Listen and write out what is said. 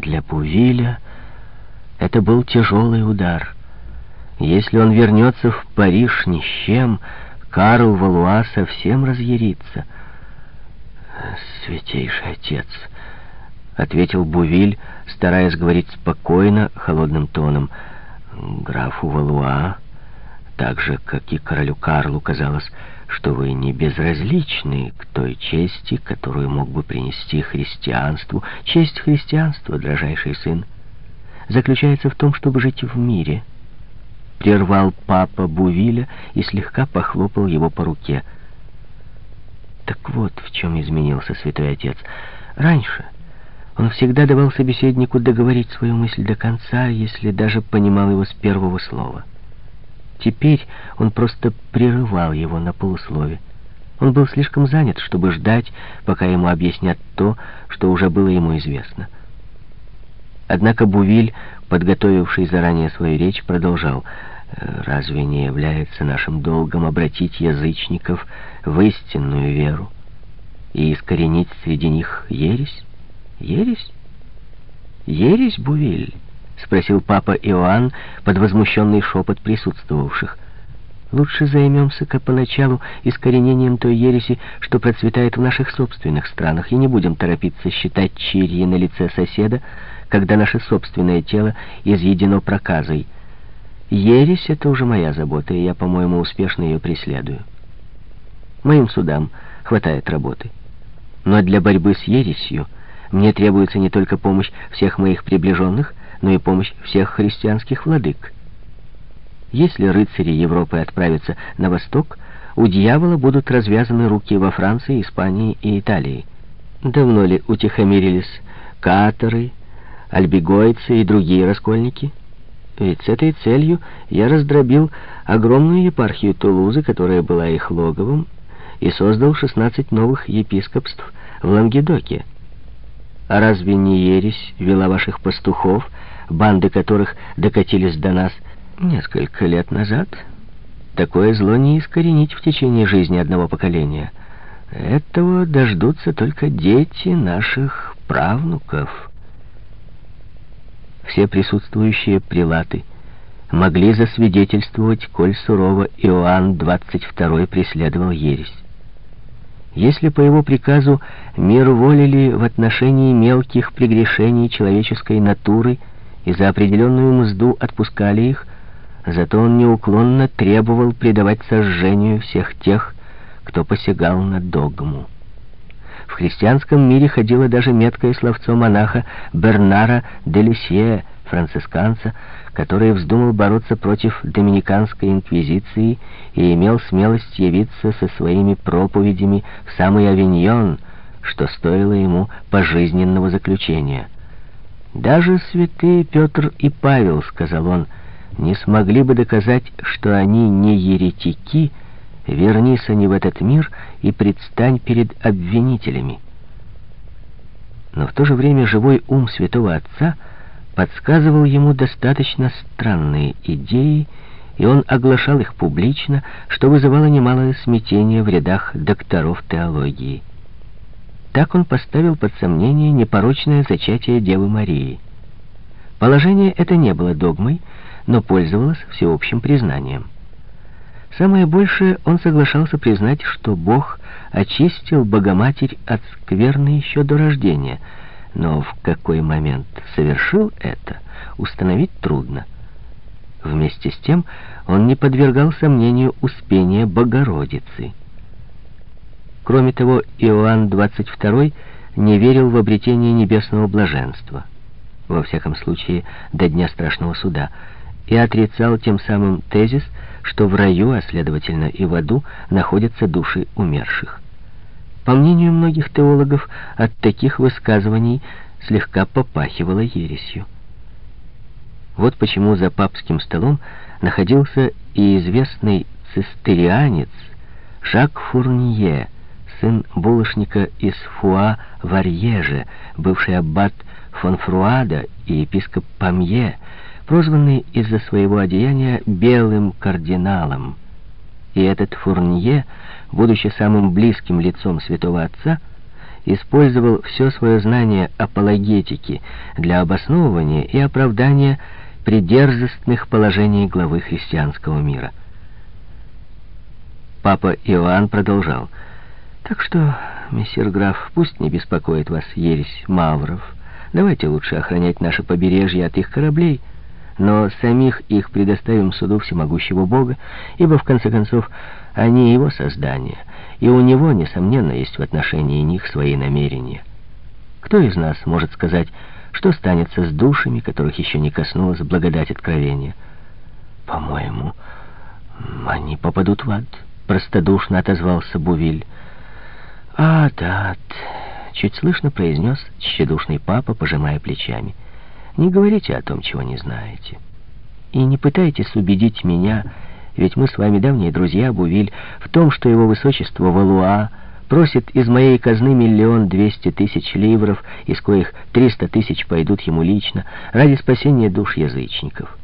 Для Пувиля это был тяжелый удар. Если он вернется в Париж ни с чем, Карл Валуа совсем разъярится. «Святейший отец», — ответил Бувиль, стараясь говорить спокойно, холодным тоном, — «графу Валуа, так же, как и королю Карлу, казалось, что вы не безразличны к той чести, которую мог бы принести христианству. Честь христианства, дрожайший сын, заключается в том, чтобы жить в мире. Прервал папа Бувиля и слегка похлопал его по руке. Так вот, в чем изменился святой отец. Раньше он всегда давал собеседнику договорить свою мысль до конца, если даже понимал его с первого слова. Теперь он просто прерывал его на полуслове. Он был слишком занят, чтобы ждать, пока ему объяснят то, что уже было ему известно. Однако Бувиль, подготовивший заранее свою речь, продолжал. «Э, «Разве не является нашим долгом обратить язычников в истинную веру и искоренить среди них ересь? Ересь? Ересь, Бувиль?» — спросил папа Иоанн под возмущенный шепот присутствовавших. «Лучше займемся-ка поначалу искоренением той ереси, что процветает в наших собственных странах, и не будем торопиться считать чирьи на лице соседа, когда наше собственное тело изъедено проказой. Ересь — это уже моя забота, и я, по-моему, успешно ее преследую. Моим судам хватает работы. Но для борьбы с ересью мне требуется не только помощь всех моих приближенных, но и помощь всех христианских владык. Если рыцари Европы отправятся на восток, у дьявола будут развязаны руки во Франции, Испании и Италии. Давно ли утихомирились каторы, альбигойцы и другие раскольники? Ведь с этой целью я раздробил огромную епархию Тулузы, которая была их логовом, и создал 16 новых епископств в Лангедоке. А разве не ересь вела ваших пастухов, банды которых докатились до нас несколько лет назад? Такое зло не искоренить в течение жизни одного поколения. Этого дождутся только дети наших правнуков. Все присутствующие прилаты могли засвидетельствовать, коль сурово Иоанн XXII преследовал ересь. Если по его приказу мир волили в отношении мелких прегрешений человеческой натуры и за определенную мзду отпускали их, зато он неуклонно требовал предавать сожжению всех тех, кто посягал на догму. В христианском мире ходило даже меткое словцо монаха Бернара де Лисье, францисканца, который вздумал бороться против доминиканской инквизиции и имел смелость явиться со своими проповедями в самый Авиньон, что стоило ему пожизненного заключения. «Даже святые Петр и Павел, — сказал он, — не смогли бы доказать, что они не еретики, вернись они в этот мир и предстань перед обвинителями». Но в то же время живой ум святого отца — подсказывал ему достаточно странные идеи, и он оглашал их публично, что вызывало немалое смятение в рядах докторов теологии. Так он поставил под сомнение непорочное зачатие Девы Марии. Положение это не было догмой, но пользовалось всеобщим признанием. Самое большее он соглашался признать, что Бог очистил Богоматерь от скверны еще до рождения — но в какой момент совершил это, установить трудно. Вместе с тем он не подвергал сомнению успения Богородицы. Кроме того, Иоанн XXII не верил в обретение небесного блаженства, во всяком случае до Дня Страшного Суда, и отрицал тем самым тезис, что в раю, а следовательно и в аду, находятся души умерших. По мнению многих теологов, от таких высказываний слегка попахивало ересью. Вот почему за папским столом находился и известный цистерианец Жак Фурнье, сын булочника из Фуа в Арьеже, бывший аббат фон Фруада и епископ Памье, прозванный из-за своего одеяния белым кардиналом. И этот Фурнье будучи самым близким лицом святого отца, использовал все свое знание апологетики для обосновывания и оправдания придерзостных положений главы христианского мира. Папа Иоанн продолжал. «Так что, мессир граф, пусть не беспокоит вас ересь мавров. Давайте лучше охранять наше побережье от их кораблей» но самих их предоставим суду всемогущего Бога, ибо, в конце концов, они его создания, и у него, несомненно, есть в отношении них свои намерения. Кто из нас может сказать, что станется с душами, которых еще не коснулась благодать откровения? По-моему, они попадут в ад, простодушно отозвался Бувиль. А, да, чуть слышно произнес тщедушный папа, пожимая плечами. Не говорите о том, чего не знаете. И не пытайтесь убедить меня, ведь мы с вами давние друзья, Бувиль, в том, что его высочество Валуа просит из моей казны миллион двести тысяч ливров, из коих триста тысяч пойдут ему лично, ради спасения душ язычников».